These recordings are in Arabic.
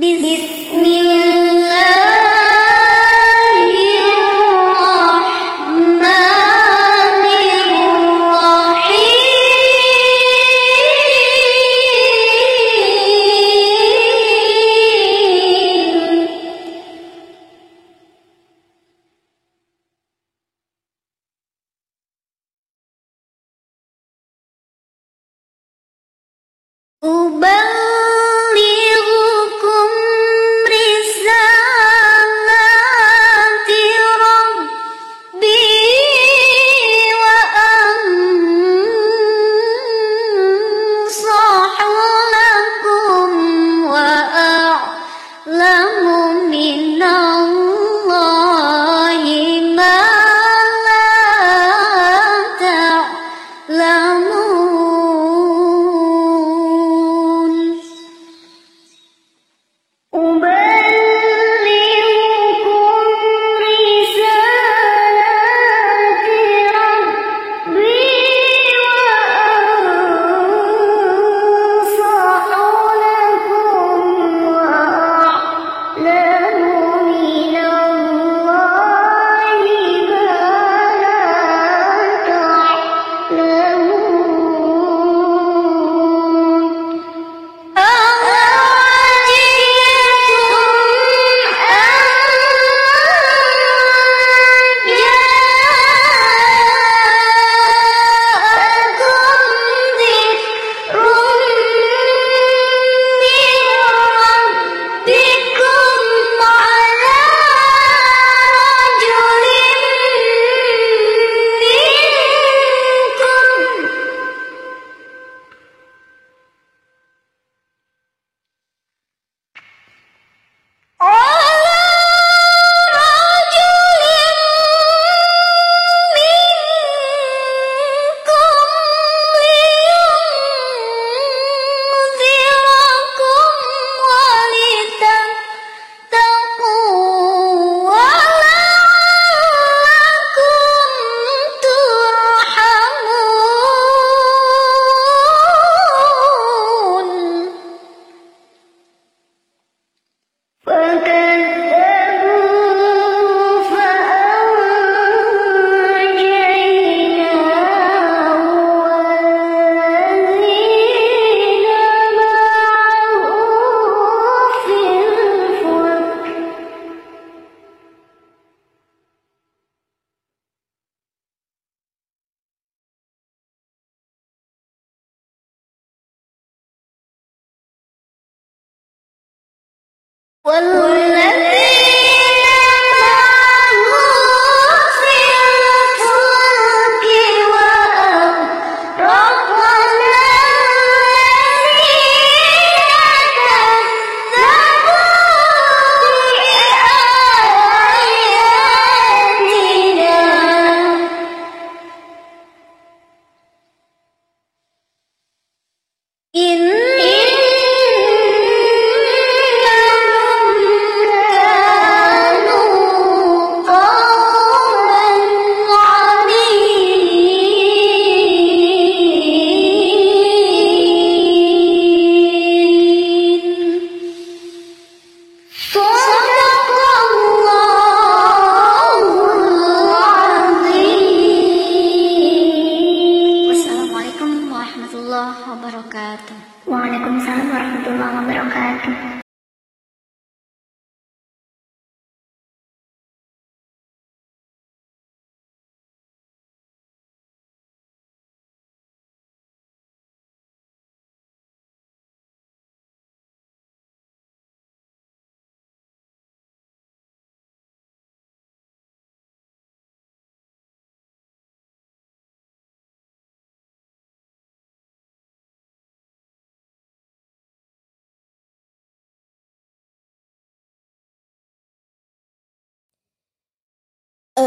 بسم الله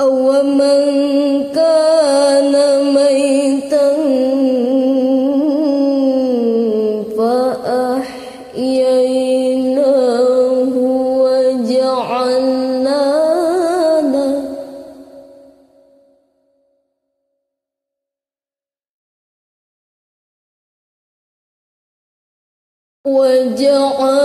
أومن كان ميتا فأحييناه وجعلنا له وجعلنا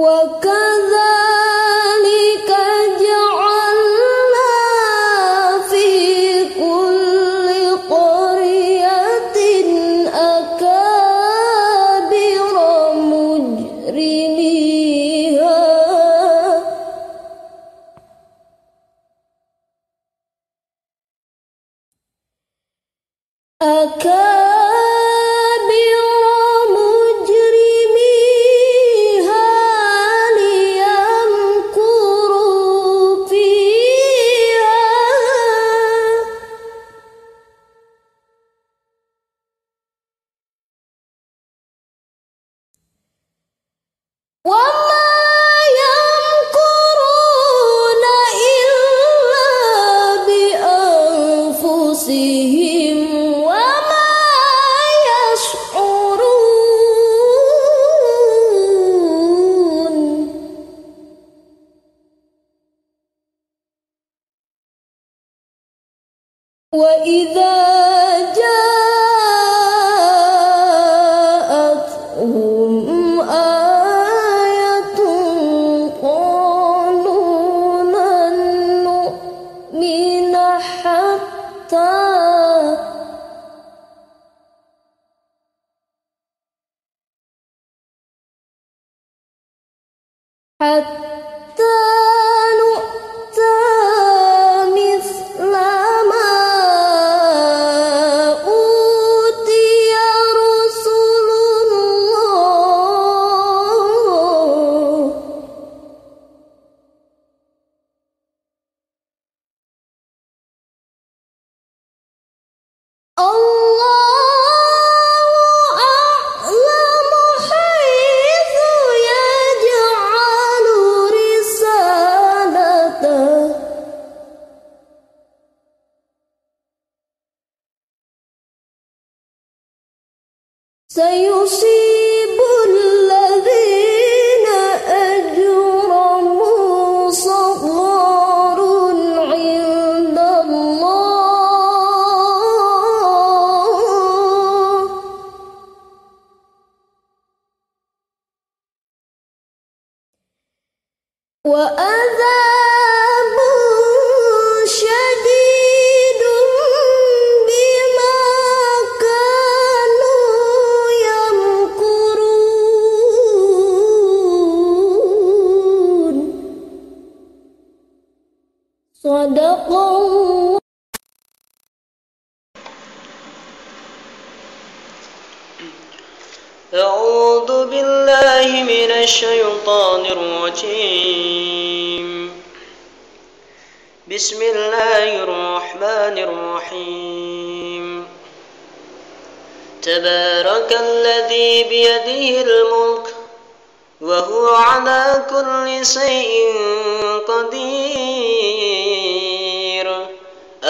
我跟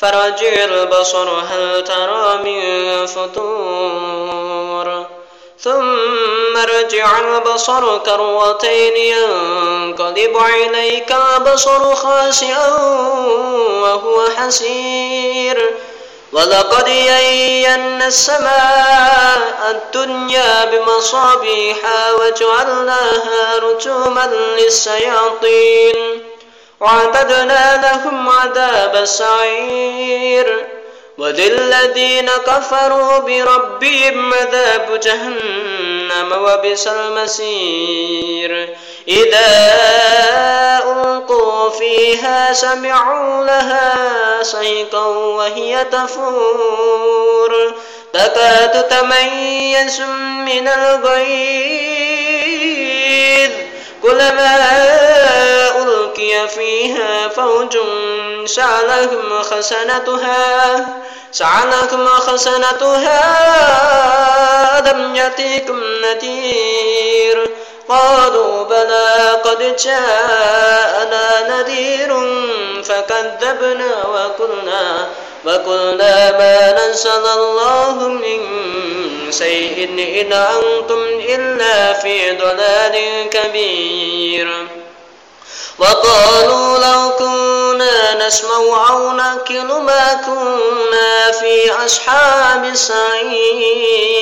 فرجع البصر هل ترى من فطور؟ ثم ارجع البصر كروتين ينقلب إليك البصر خاسئا وهو حسير. ولقد يينا السماء الدنيا بمصابيح وجعلناها رجوما للشياطين. وعتدنا لهم عذاب السعير. وللذين كفروا بربهم عذاب جهنم وبئس المسير إذا ألقوا فيها سمعوا لها صيقا وهي تفور. تكاد تميز من الغيظ. كلما ألقي فيها فوج سألهم خسنتها سألهم خسنتها ألم يأتكم نذير؟ قالوا بلى قد جاءنا نذير فكذبنا وقلنا وقلنا ما نزل الله من شيء إن أنتم إلا في ضلال كبير. وقالوا لو كنا نسمع أو نأكل ما كنا في أصحاب السعير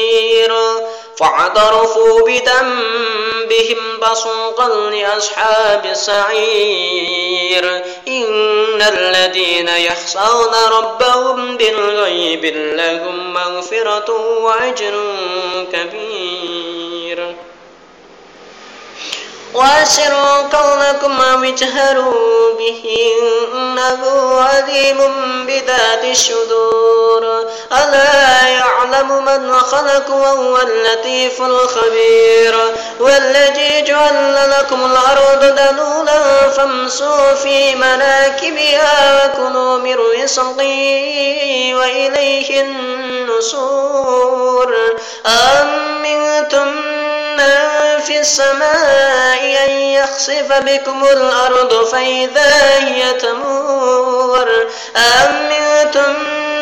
فاعترفوا بذنبهم فسوقا لأصحاب السعير إن الذين يخشون ربهم بالغيب لهم مغفرة وأجر كبير. وأسروا قولكم أو اجهروا به إنه عليم بذات الصدور. ألا يعلم من خلق وهو اللطيف الخبير. والذي جعل لكم الأرض ذلولا فامسوا في مناكبها وكلوا من رزقه وإليه النشور. أمنتم من في السماء أن يخسف بكم الأرض فإذا هي تمور. أمنتم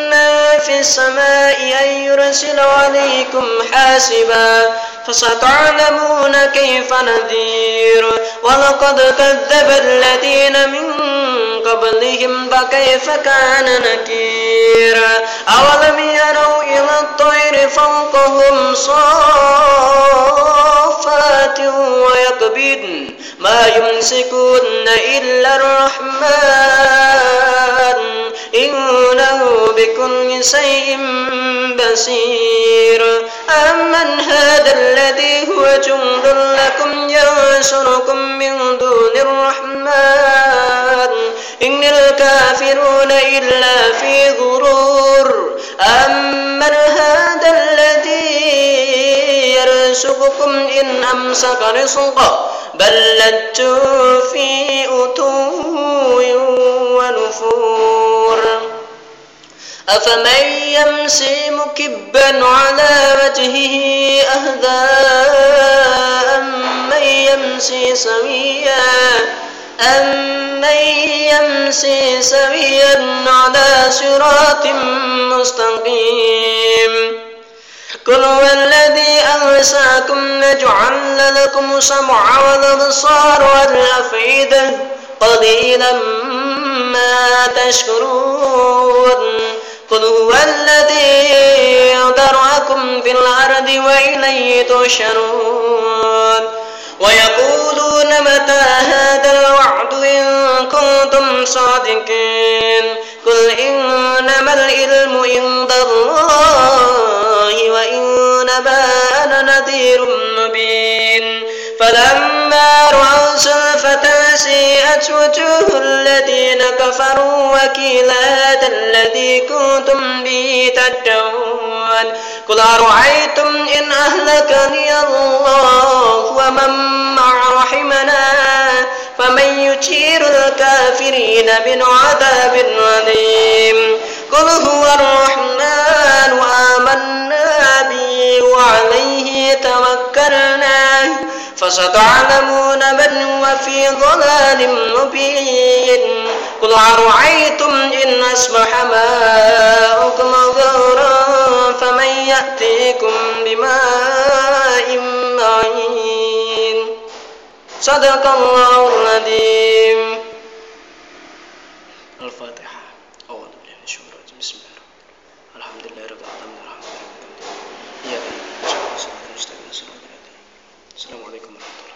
من في السماء أن يرسل عليكم حاسبا فستعلمون كيف نذير. ولقد كذب الذين من قبلهم فكيف كان نكير. أولم يروا إلى الطير فوقهم صافات ويقبضن ما يمسكون إلا الرحمن. إنه بكل شيء بصير. أمن هذا الذي هو جند لكم ينصركم من دون الرحمن. إن الكافرون إلا في غرور يرزقكم إن أمسك رزقه بل لجوا في أتو ونفور. أفمن يمشي مكبا على وجهه أهدى أمن يمشي سويا أمن يمشي سويا على صراط مستقيم. قل هو الذي أنساكم نجعل لكم سمع والأبصار والأفئدة قليلا ما تشكرون. قل هو الذي ذرأكم في الأرض وإليه تحشرون. ويقولون متى هذا الوعد إن كنتم صادقين. قل إنما العلم عند الله. فلما رأوا زلفة سيئت وجوه الذين كفروا وكيل هذا الذي كنتم به تدعون قل أرأيتم إن أهلكني الله ومن مع رحمنا فمن يجير الكافرين من عذاب أليم قل هو الرحمن آمنا به وعليه توكلنا فستعلمون من هو في ضلال مبين. قل أرأيتم إن أصبح ماؤكم غورا فمن يأتيكم بماء معين. صدق الله العظيم. الفاتحة أعوذ بالله من الشيطان الرجيم بسم الله الرحمن الرحيم الحمد لله رب العالمين الرحمن الرحيم إياك نعبد وإياك نستعين المستقيم صراط الذين السلام عليكم ورحمة الله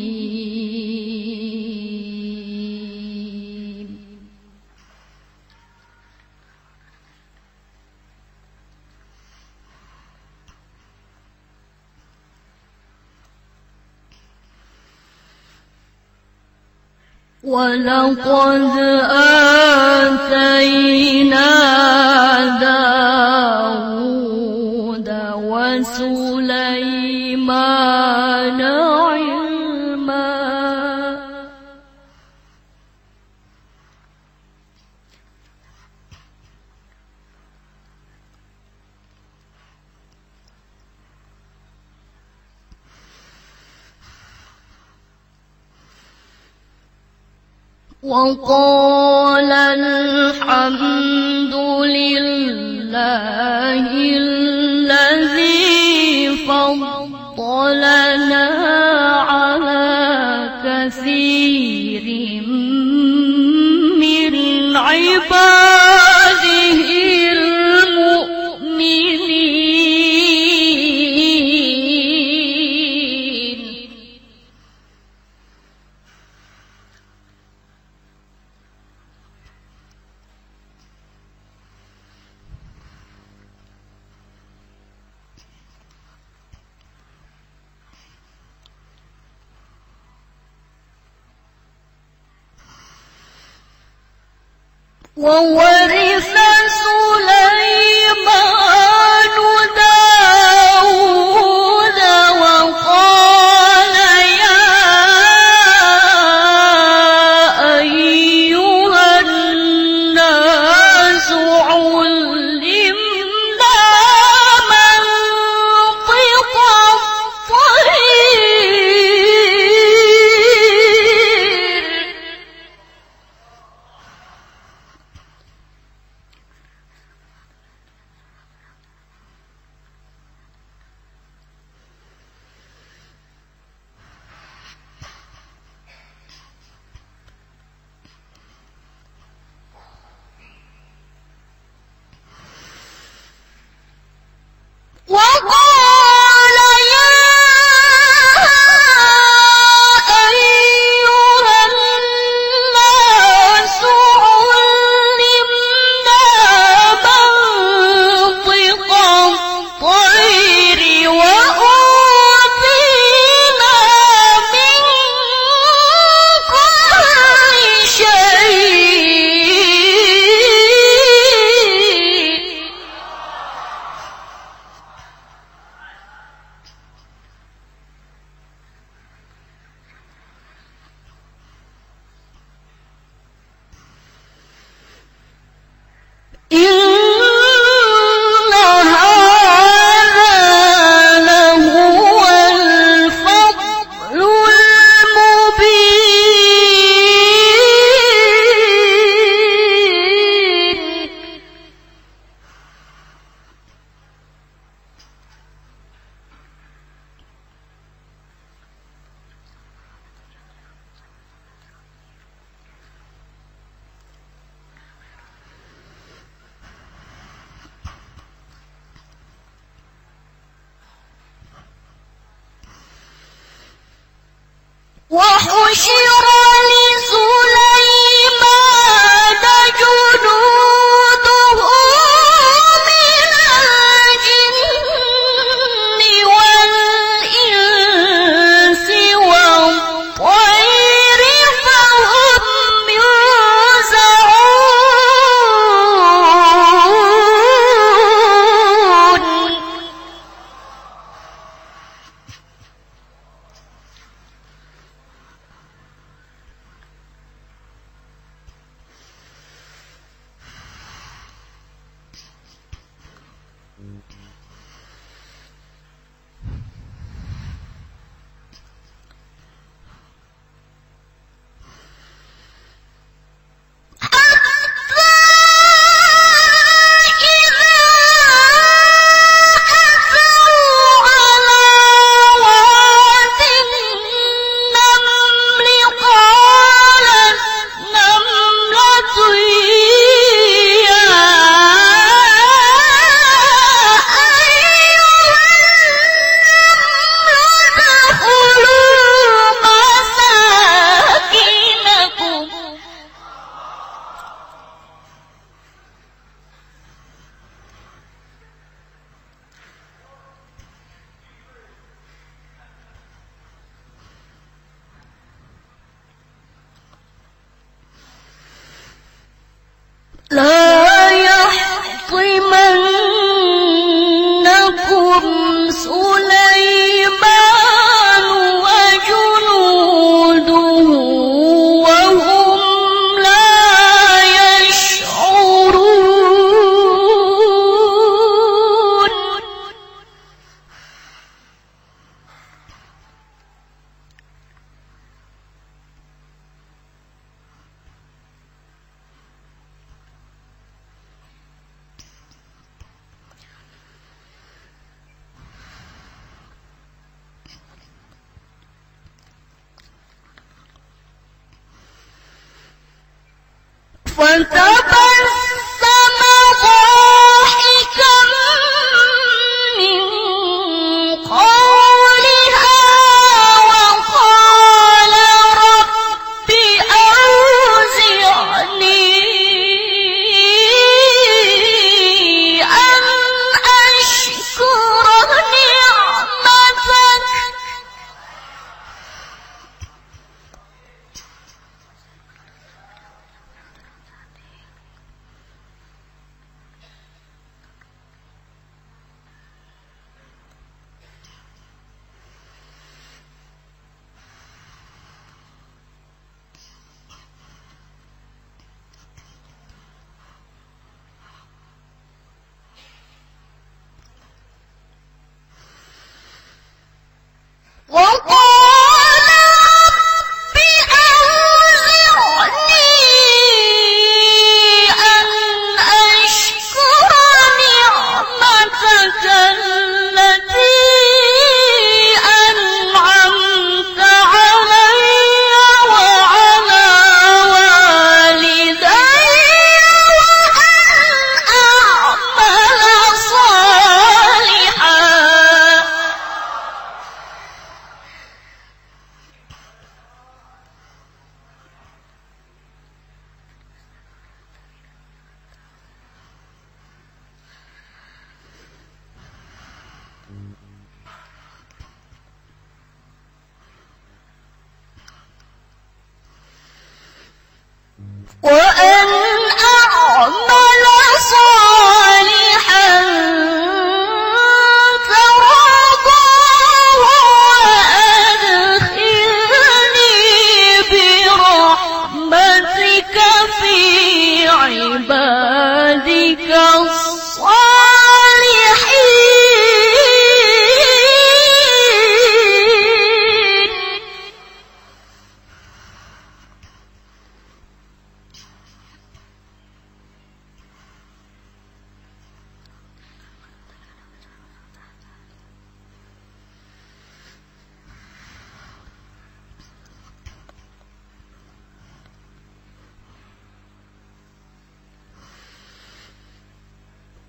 ولقد آتينا داود وسليمان وقال الحمد لله الذي فضلنا على وورث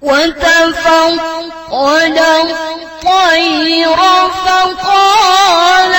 وتفقد الطير فقال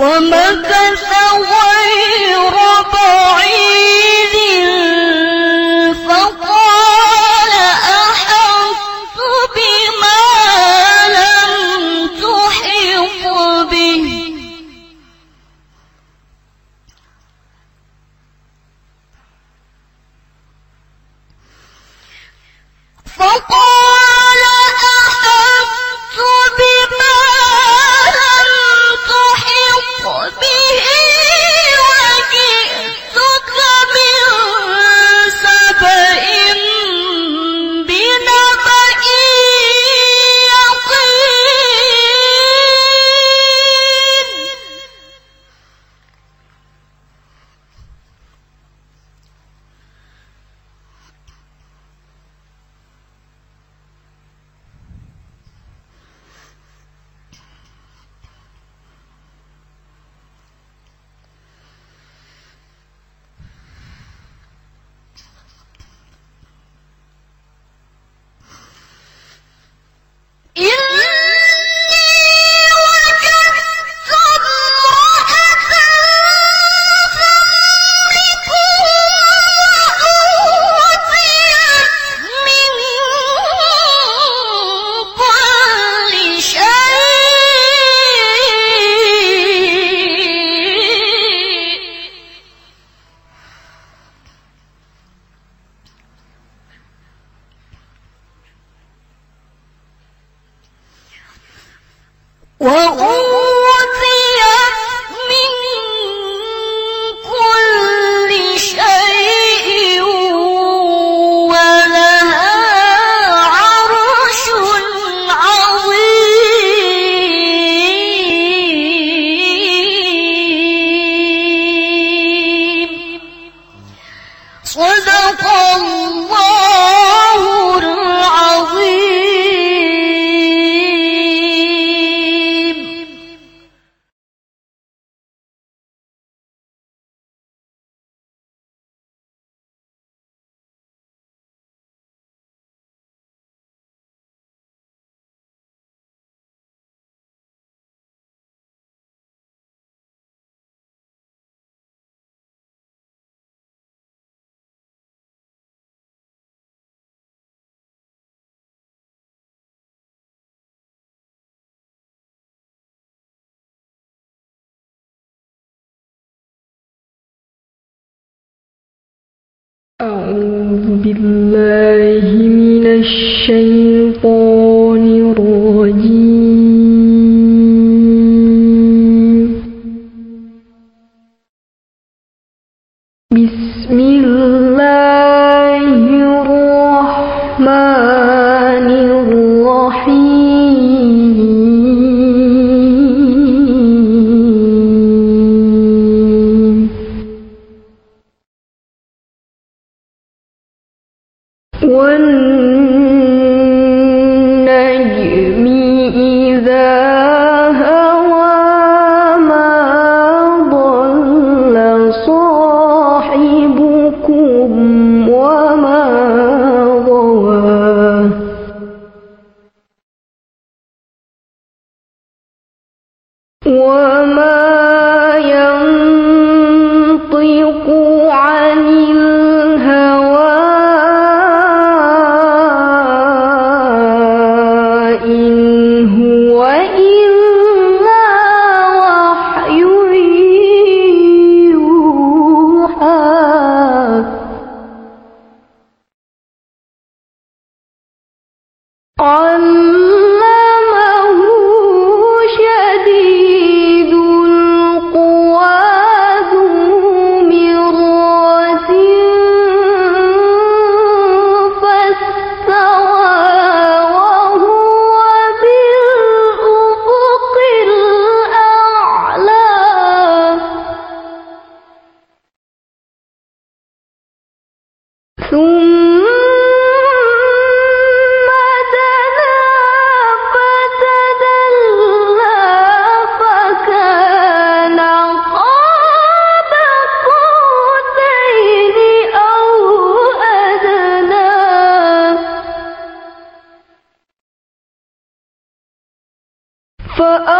فمكث غير بعيد. بسم oh.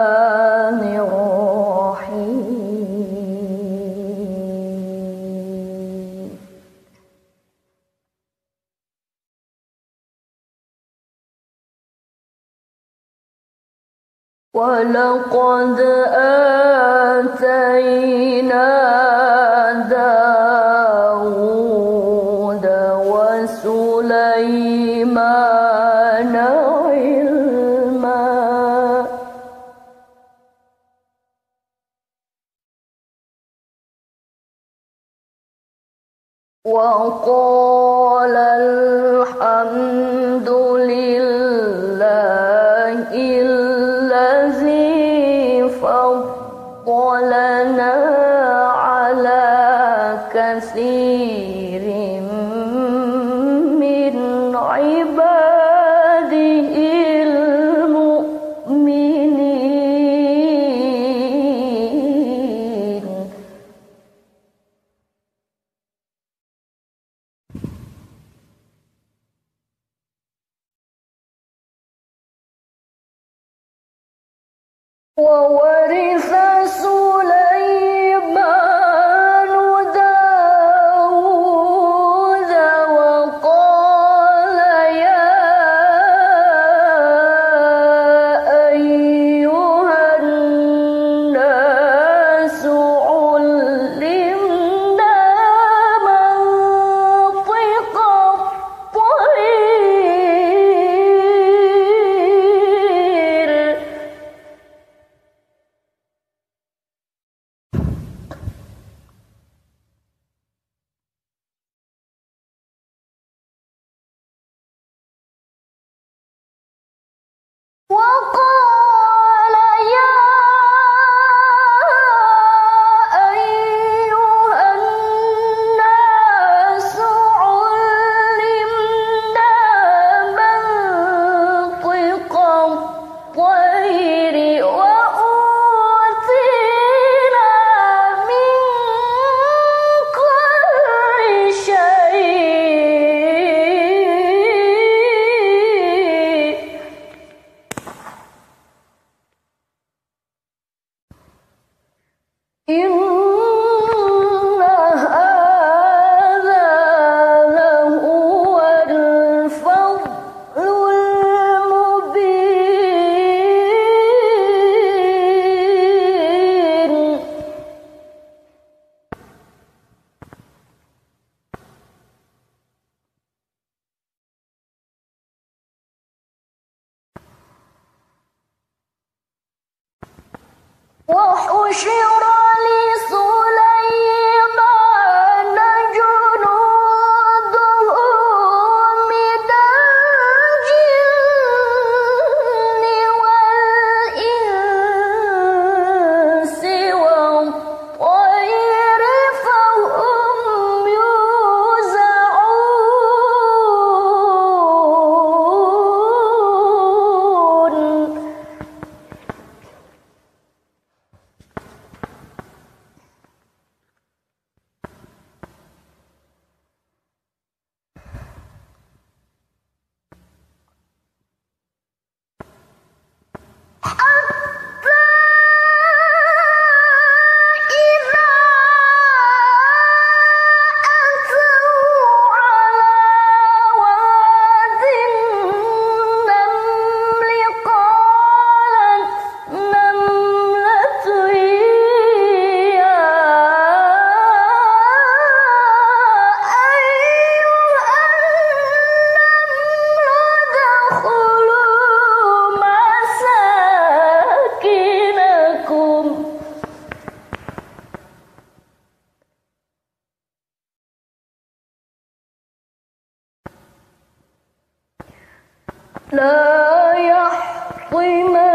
ولقد أ 我我 لا يحطمنكم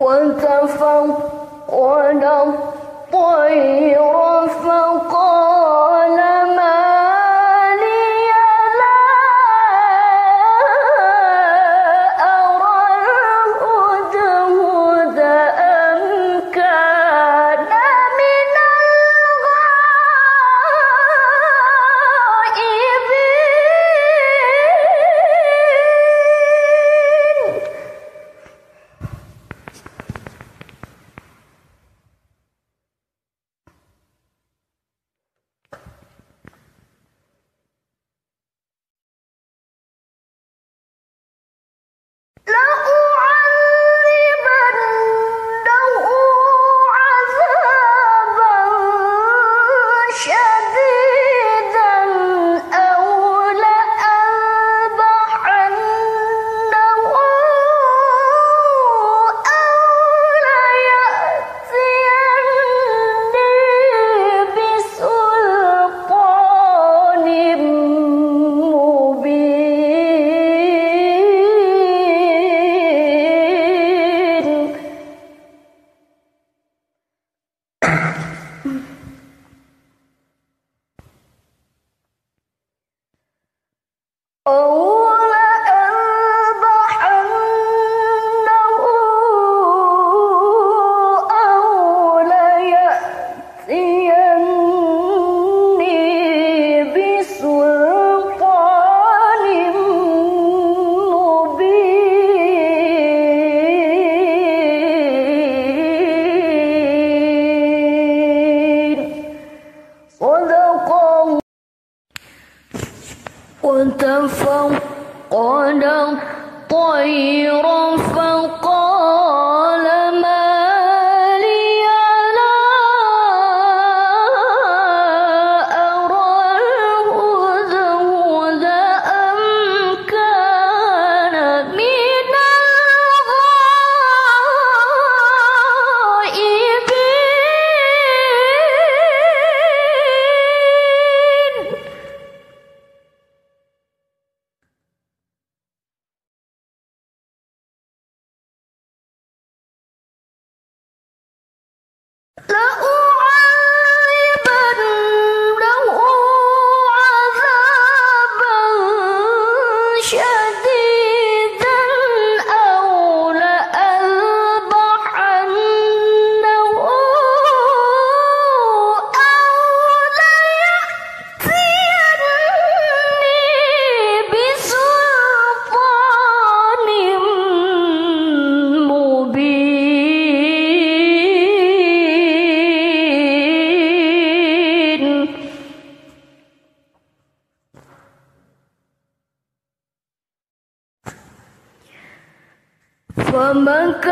وتفقد الطير فقال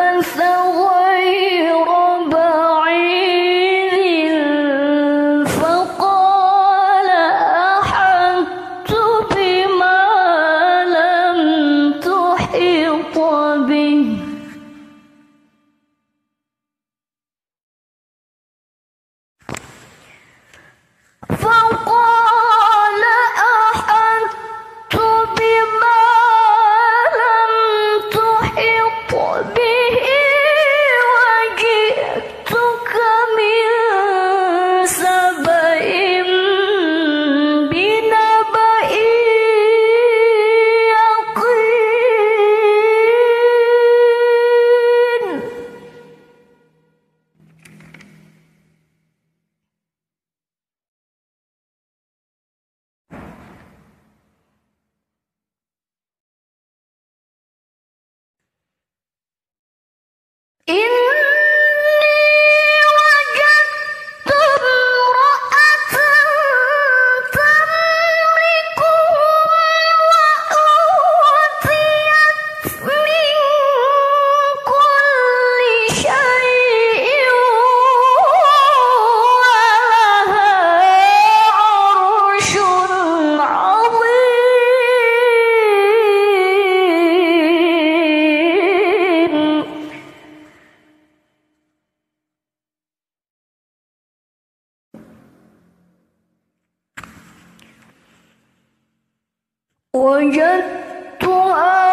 فمكث 人多啊